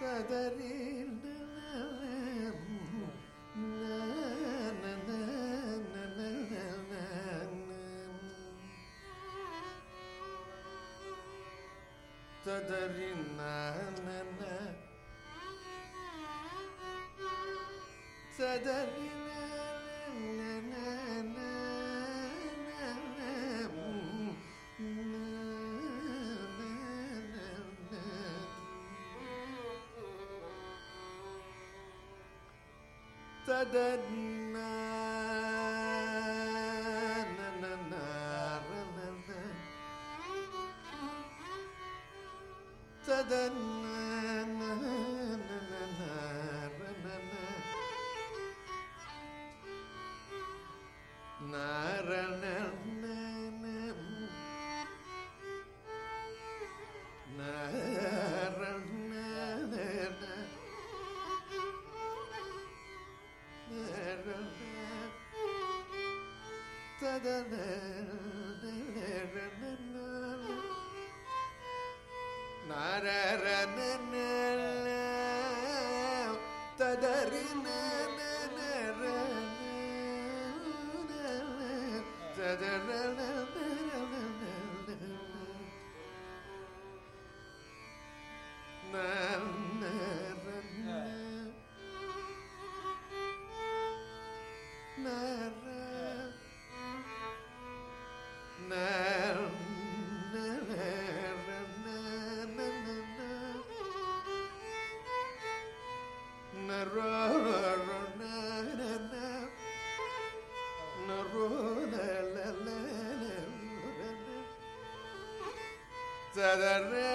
ತದರಿ that ತದರಿ Sagarne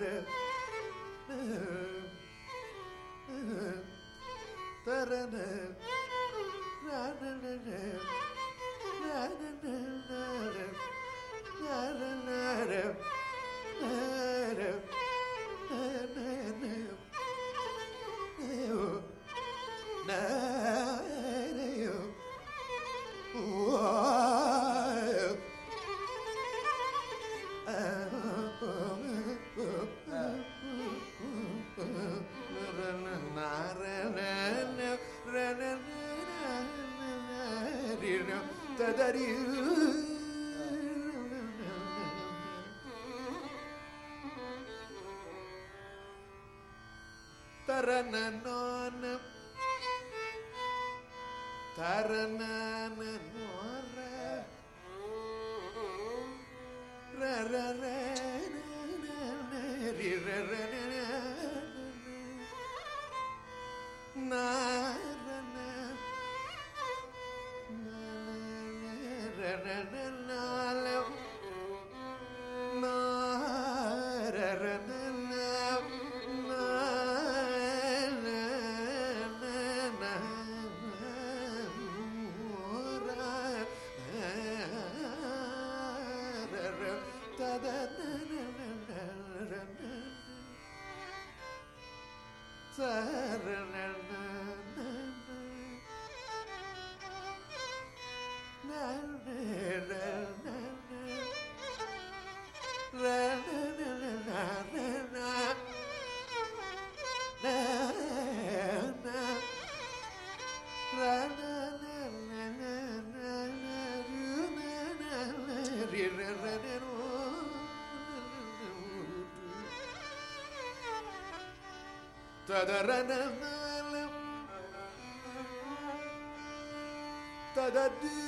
Yeah. na na Sarana Da-da-da-da-da-da.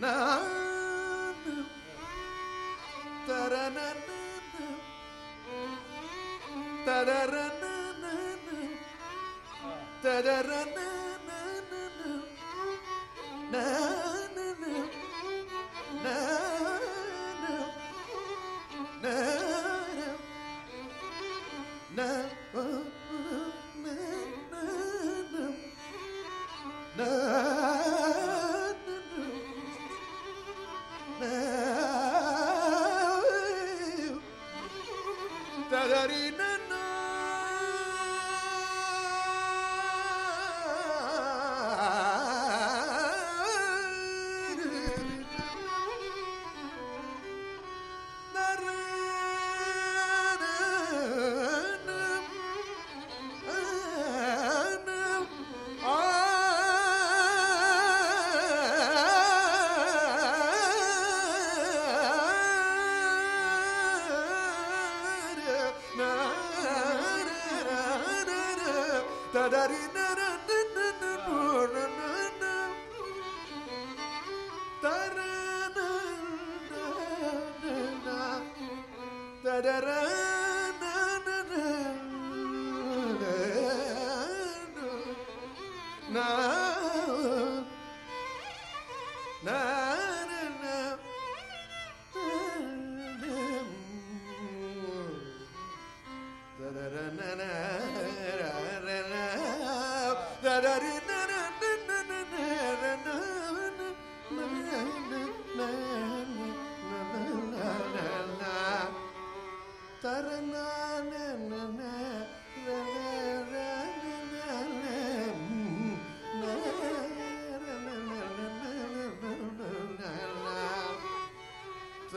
da da da ما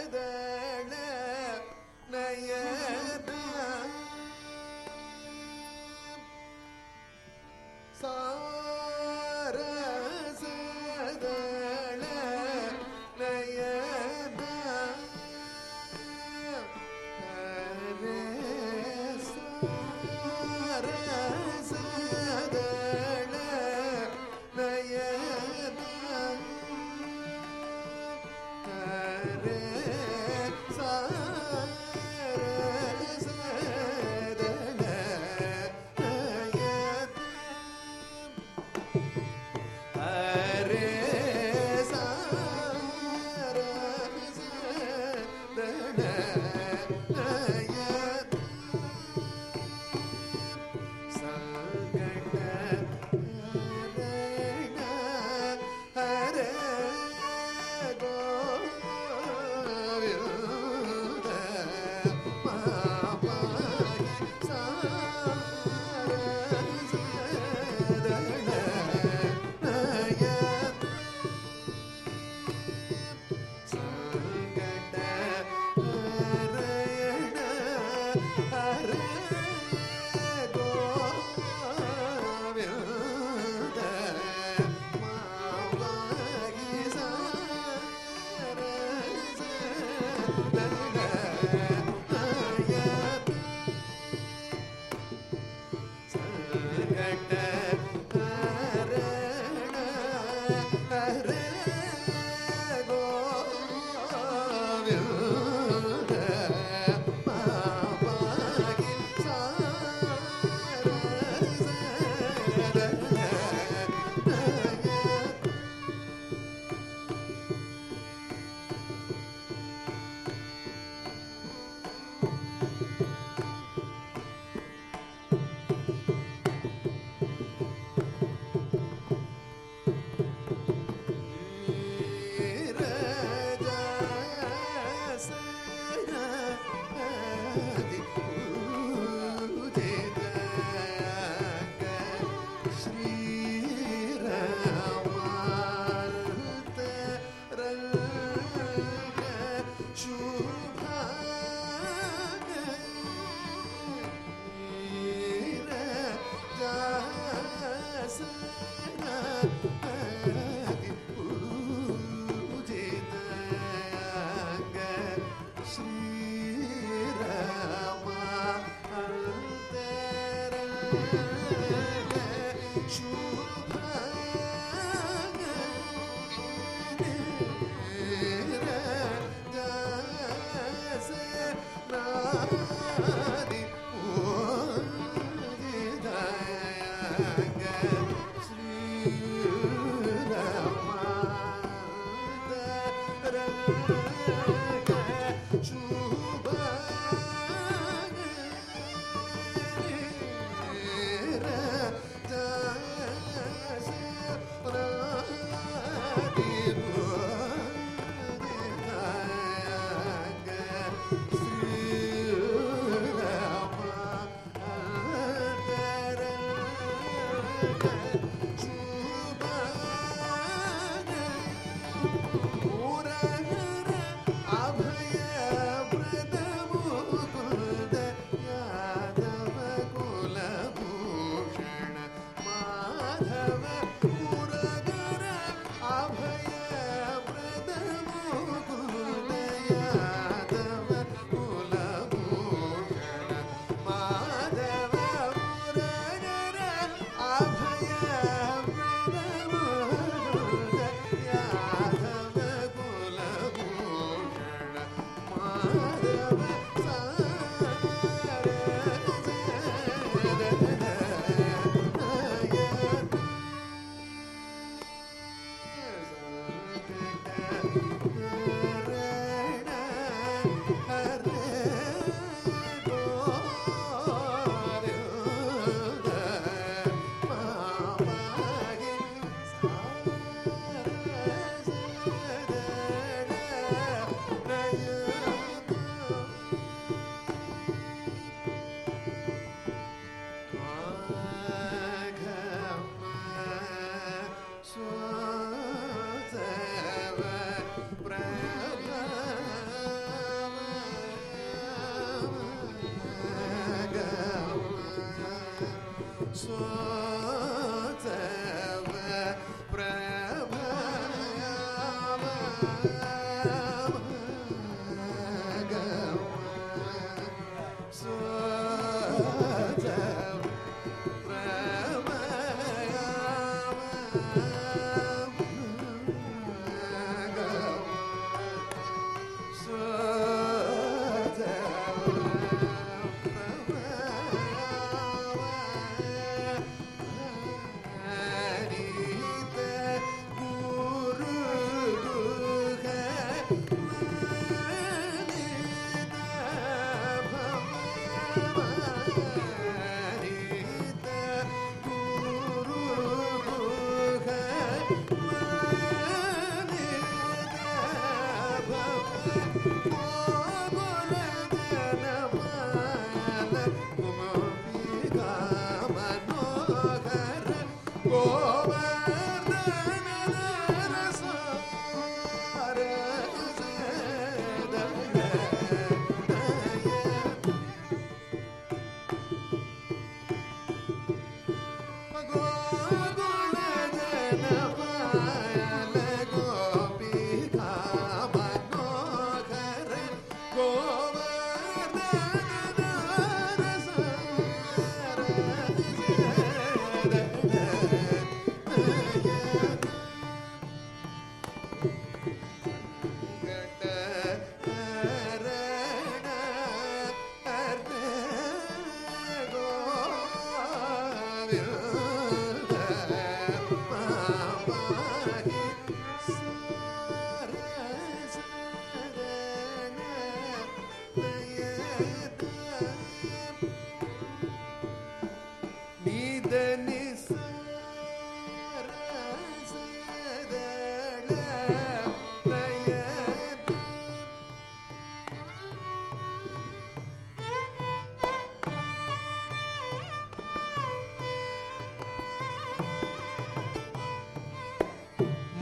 சரசதள நய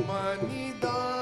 humanidade.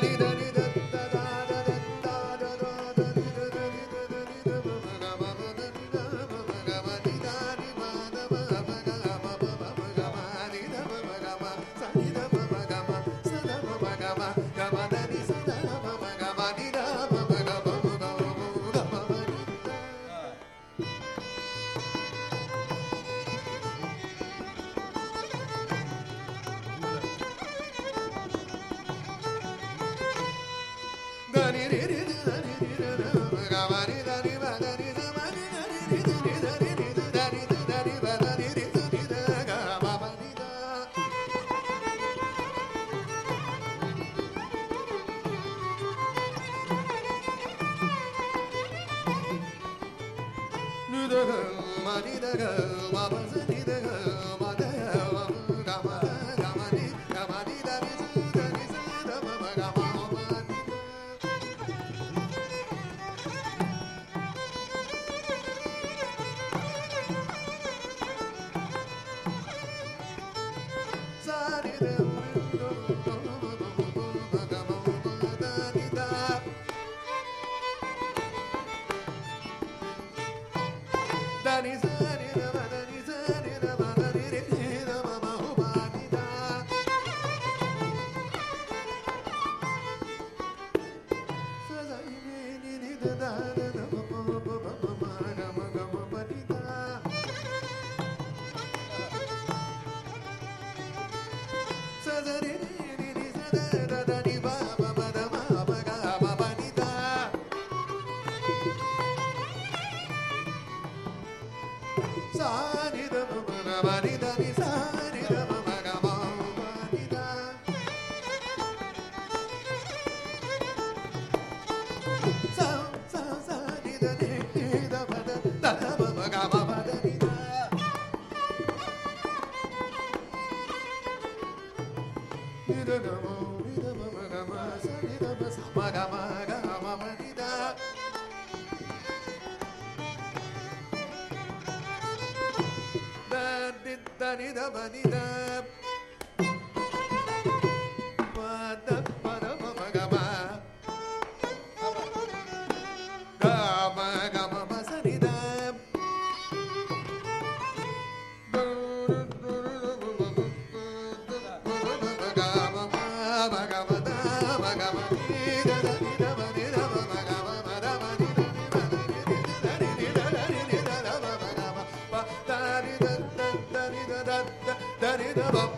da da manita. ba